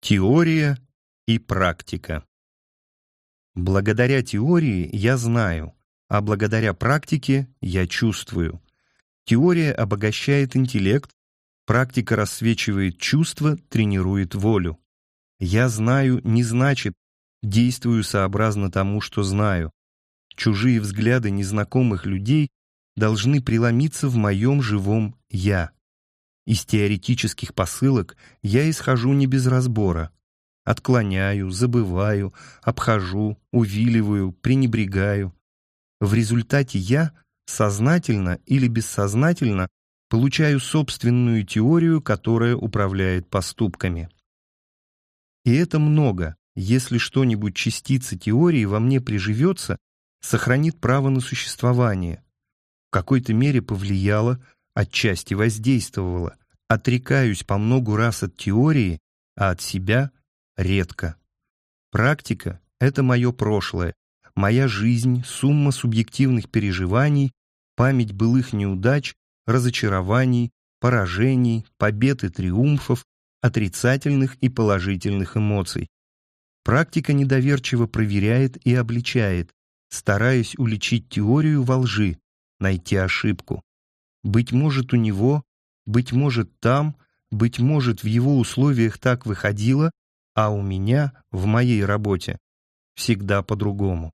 Теория и практика. Благодаря теории я знаю, а благодаря практике я чувствую. Теория обогащает интеллект, практика рассвечивает чувства, тренирует волю. Я знаю не значит действую сообразно тому, что знаю. Чужие взгляды незнакомых людей должны преломиться в моем живом «я». Из теоретических посылок я исхожу не без разбора. Отклоняю, забываю, обхожу, увиливаю, пренебрегаю. В результате я, сознательно или бессознательно, получаю собственную теорию, которая управляет поступками. И это много, если что-нибудь частица теории во мне приживется, сохранит право на существование. В какой-то мере повлияло, отчасти воздействовала. Отрекаюсь по многу раз от теории, а от себя редко. Практика — это мое прошлое, моя жизнь, сумма субъективных переживаний, память былых неудач, разочарований, поражений, побед и триумфов, отрицательных и положительных эмоций. Практика недоверчиво проверяет и обличает, стараясь уличить теорию во лжи, найти ошибку. Быть может, у него, быть может, там, быть может, в его условиях так выходило, а у меня, в моей работе, всегда по-другому.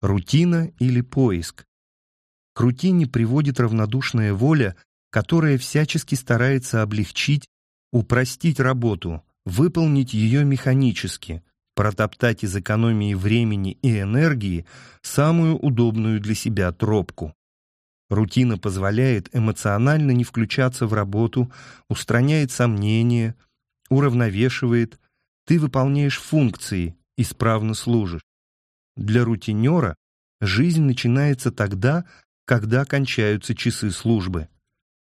Рутина или поиск? К рутине приводит равнодушная воля, которая всячески старается облегчить, упростить работу, выполнить ее механически, протоптать из экономии времени и энергии самую удобную для себя тропку. Рутина позволяет эмоционально не включаться в работу, устраняет сомнения, уравновешивает. Ты выполняешь функции, исправно служишь. Для рутинера жизнь начинается тогда, когда кончаются часы службы.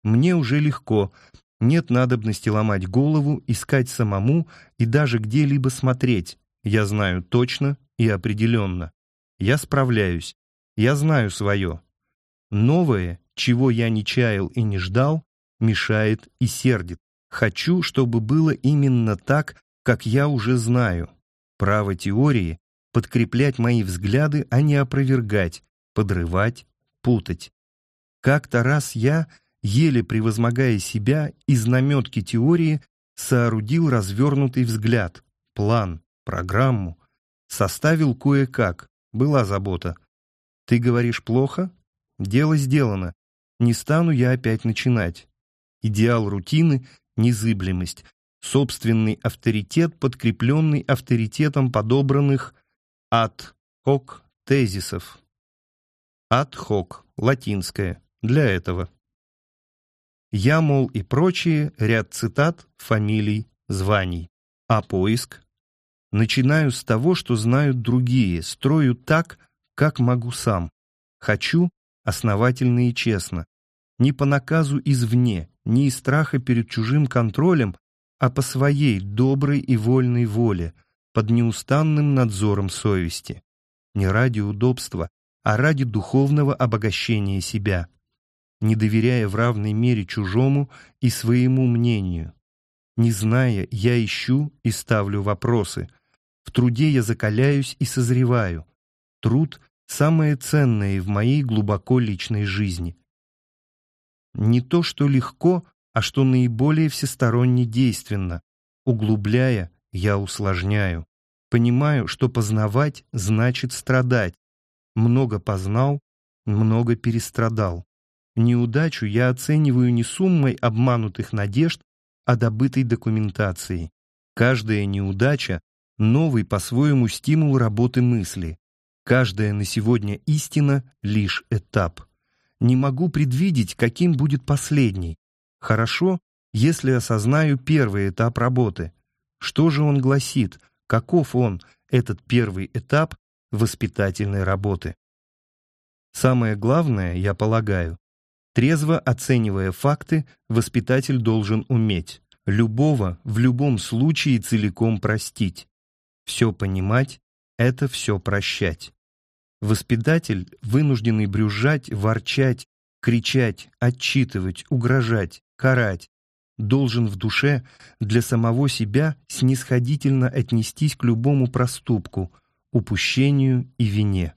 Мне уже легко, нет надобности ломать голову, искать самому и даже где-либо смотреть. Я знаю точно и определенно. Я справляюсь. Я знаю свое. Новое, чего я не чаял и не ждал, мешает и сердит. Хочу, чтобы было именно так, как я уже знаю. Право теории — подкреплять мои взгляды, а не опровергать, подрывать, путать. Как-то раз я, еле превозмогая себя, из наметки теории соорудил развернутый взгляд, план, программу, составил кое-как, была забота. Ты говоришь плохо? Дело сделано. Не стану я опять начинать. Идеал рутины — незыблемость. Собственный авторитет, подкрепленный авторитетом подобранных hoc тезисов. Hoc, латинское, для этого. Я, мол, и прочие, ряд цитат, фамилий, званий. А поиск? Начинаю с того, что знают другие, строю так, как могу сам. Хочу основательно и честно, не по наказу извне, не из страха перед чужим контролем, а по своей доброй и вольной воле, под неустанным надзором совести. Не ради удобства, а ради духовного обогащения себя, не доверяя в равной мере чужому и своему мнению. Не зная, я ищу и ставлю вопросы. В труде я закаляюсь и созреваю. Труд самое ценное в моей глубоко личной жизни. Не то, что легко, а что наиболее всесторонне действенно. Углубляя, я усложняю. Понимаю, что познавать значит страдать. Много познал, много перестрадал. Неудачу я оцениваю не суммой обманутых надежд, а добытой документацией. Каждая неудача — новый по-своему стимул работы мысли. Каждая на сегодня истина — лишь этап. Не могу предвидеть, каким будет последний. Хорошо, если осознаю первый этап работы. Что же он гласит? Каков он, этот первый этап воспитательной работы? Самое главное, я полагаю, трезво оценивая факты, воспитатель должен уметь любого в любом случае целиком простить, все понимать это все прощать. Воспитатель, вынужденный брюзжать, ворчать, кричать, отчитывать, угрожать, карать, должен в душе для самого себя снисходительно отнестись к любому проступку, упущению и вине.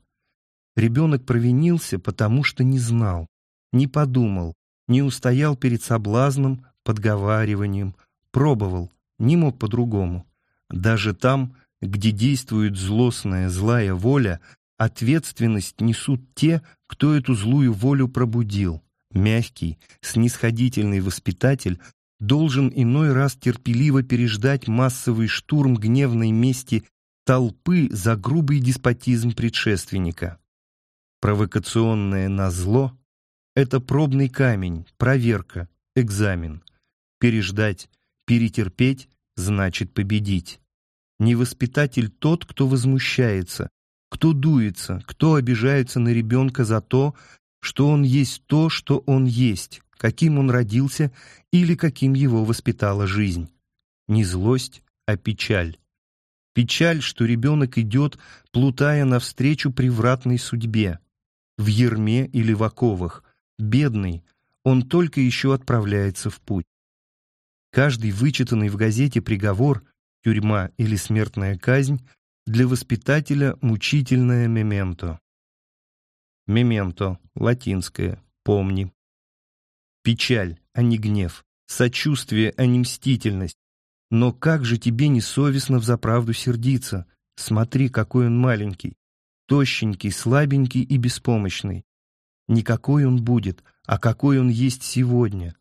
Ребенок провинился, потому что не знал, не подумал, не устоял перед соблазном, подговариванием, пробовал, не мог по-другому. Даже там, где действует злостная, злая воля, ответственность несут те, кто эту злую волю пробудил. Мягкий, снисходительный воспитатель должен иной раз терпеливо переждать массовый штурм гневной мести толпы за грубый деспотизм предшественника. Провокационное назло — это пробный камень, проверка, экзамен. Переждать, перетерпеть — значит победить. Невоспитатель тот, кто возмущается, кто дуется, кто обижается на ребенка за то, что он есть то, что он есть, каким он родился или каким его воспитала жизнь. Не злость, а печаль. Печаль, что ребенок идет, плутая навстречу превратной судьбе. В ерме или в оковах, бедный, он только еще отправляется в путь. Каждый вычитанный в газете приговор тюрьма или смертная казнь, для воспитателя мучительное мементо. Мементо, латинское, помни. Печаль, а не гнев, сочувствие, а не мстительность. Но как же тебе не совестно взаправду сердиться? Смотри, какой он маленький, тощенький, слабенький и беспомощный. Никакой он будет, а какой он есть сегодня.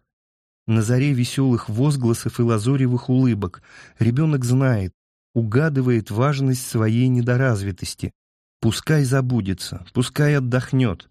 На заре веселых возгласов и лазоревых улыбок ребенок знает, угадывает важность своей недоразвитости. Пускай забудется, пускай отдохнет.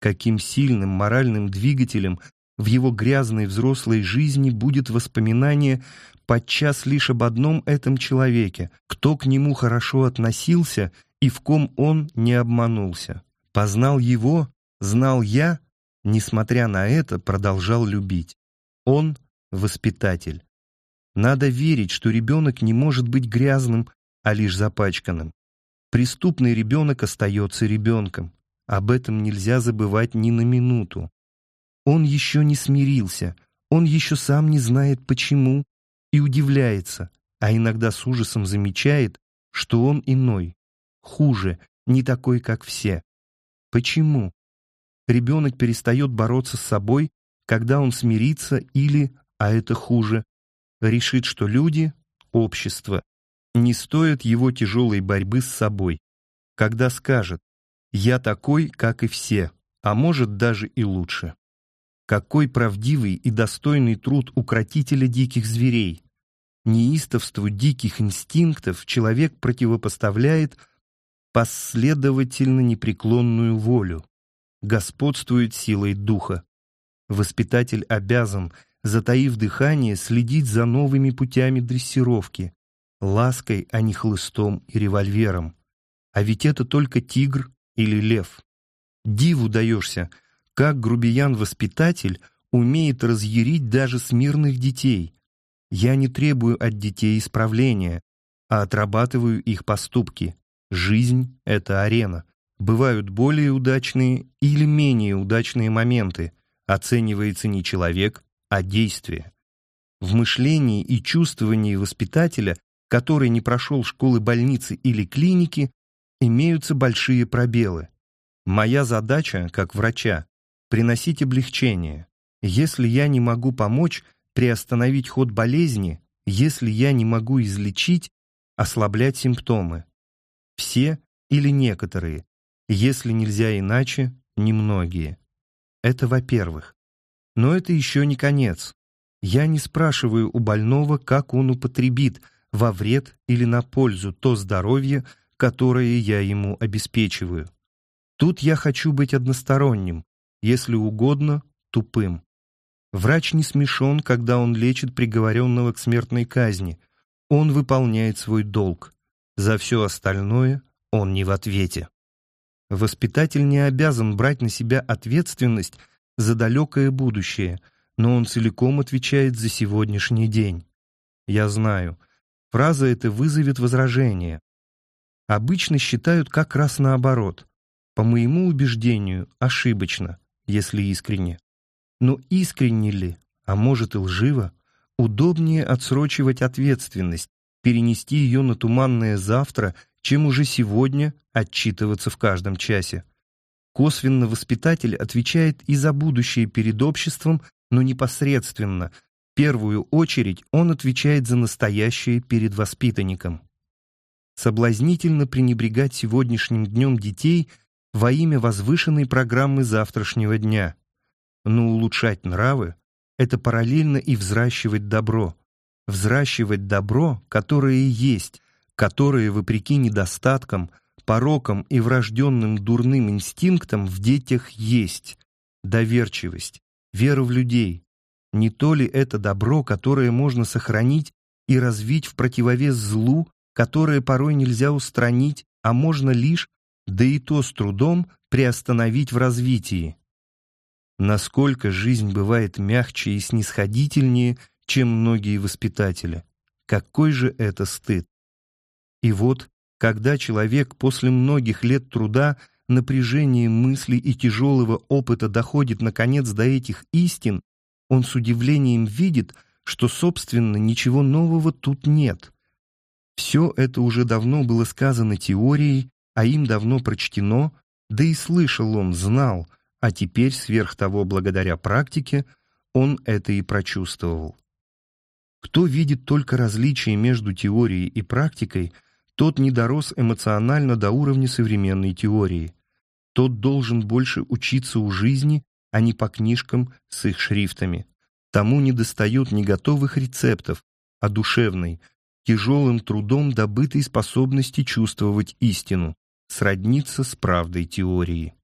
Каким сильным моральным двигателем в его грязной взрослой жизни будет воспоминание подчас лишь об одном этом человеке, кто к нему хорошо относился и в ком он не обманулся. Познал его, знал я, несмотря на это, продолжал любить. Он — воспитатель. Надо верить, что ребенок не может быть грязным, а лишь запачканным. Преступный ребенок остается ребенком. Об этом нельзя забывать ни на минуту. Он еще не смирился, он еще сам не знает почему и удивляется, а иногда с ужасом замечает, что он иной, хуже, не такой, как все. Почему? Ребенок перестает бороться с собой когда он смирится или, а это хуже, решит, что люди, общество, не стоят его тяжелой борьбы с собой, когда скажет «я такой, как и все», а может даже и лучше. Какой правдивый и достойный труд укротителя диких зверей! Неистовству диких инстинктов человек противопоставляет последовательно непреклонную волю, господствует силой духа. Воспитатель обязан, затаив дыхание, следить за новыми путями дрессировки, лаской, а не хлыстом и револьвером. А ведь это только тигр или лев. Диву даешься, как грубиян-воспитатель умеет разъярить даже смирных детей. Я не требую от детей исправления, а отрабатываю их поступки. Жизнь — это арена. Бывают более удачные или менее удачные моменты, оценивается не человек, а действие. В мышлении и чувствовании воспитателя, который не прошел школы больницы или клиники, имеются большие пробелы. Моя задача, как врача, приносить облегчение. Если я не могу помочь приостановить ход болезни, если я не могу излечить, ослаблять симптомы. Все или некоторые, если нельзя иначе, немногие. Это во-первых. Но это еще не конец. Я не спрашиваю у больного, как он употребит, во вред или на пользу, то здоровье, которое я ему обеспечиваю. Тут я хочу быть односторонним, если угодно, тупым. Врач не смешон, когда он лечит приговоренного к смертной казни. Он выполняет свой долг. За все остальное он не в ответе. Воспитатель не обязан брать на себя ответственность за далекое будущее, но он целиком отвечает за сегодняшний день. Я знаю, фраза эта вызовет возражение. Обычно считают как раз наоборот. По моему убеждению, ошибочно, если искренне. Но искренне ли, а может и лживо, удобнее отсрочивать ответственность, перенести ее на туманное завтра, чем уже сегодня отчитываться в каждом часе. Косвенно воспитатель отвечает и за будущее перед обществом, но непосредственно. В первую очередь он отвечает за настоящее перед воспитанником. Соблазнительно пренебрегать сегодняшним днем детей во имя возвышенной программы завтрашнего дня. Но улучшать нравы — это параллельно и взращивать добро. Взращивать добро, которое есть, которое, вопреки недостаткам, порокам и врожденным дурным инстинктам в детях есть. Доверчивость, вера в людей. Не то ли это добро, которое можно сохранить и развить в противовес злу, которое порой нельзя устранить, а можно лишь, да и то с трудом, приостановить в развитии? Насколько жизнь бывает мягче и снисходительнее, чем многие воспитатели. Какой же это стыд! И вот, когда человек после многих лет труда, напряжения мыслей и тяжелого опыта доходит наконец до этих истин, он с удивлением видит, что, собственно, ничего нового тут нет. Все это уже давно было сказано теорией, а им давно прочтено, да и слышал он, знал, а теперь, сверх того, благодаря практике, он это и прочувствовал. Кто видит только различия между теорией и практикой, тот не дорос эмоционально до уровня современной теории. Тот должен больше учиться у жизни, а не по книжкам с их шрифтами. Тому не достает не готовых рецептов, а душевной, тяжелым трудом добытой способности чувствовать истину, сродниться с правдой теории.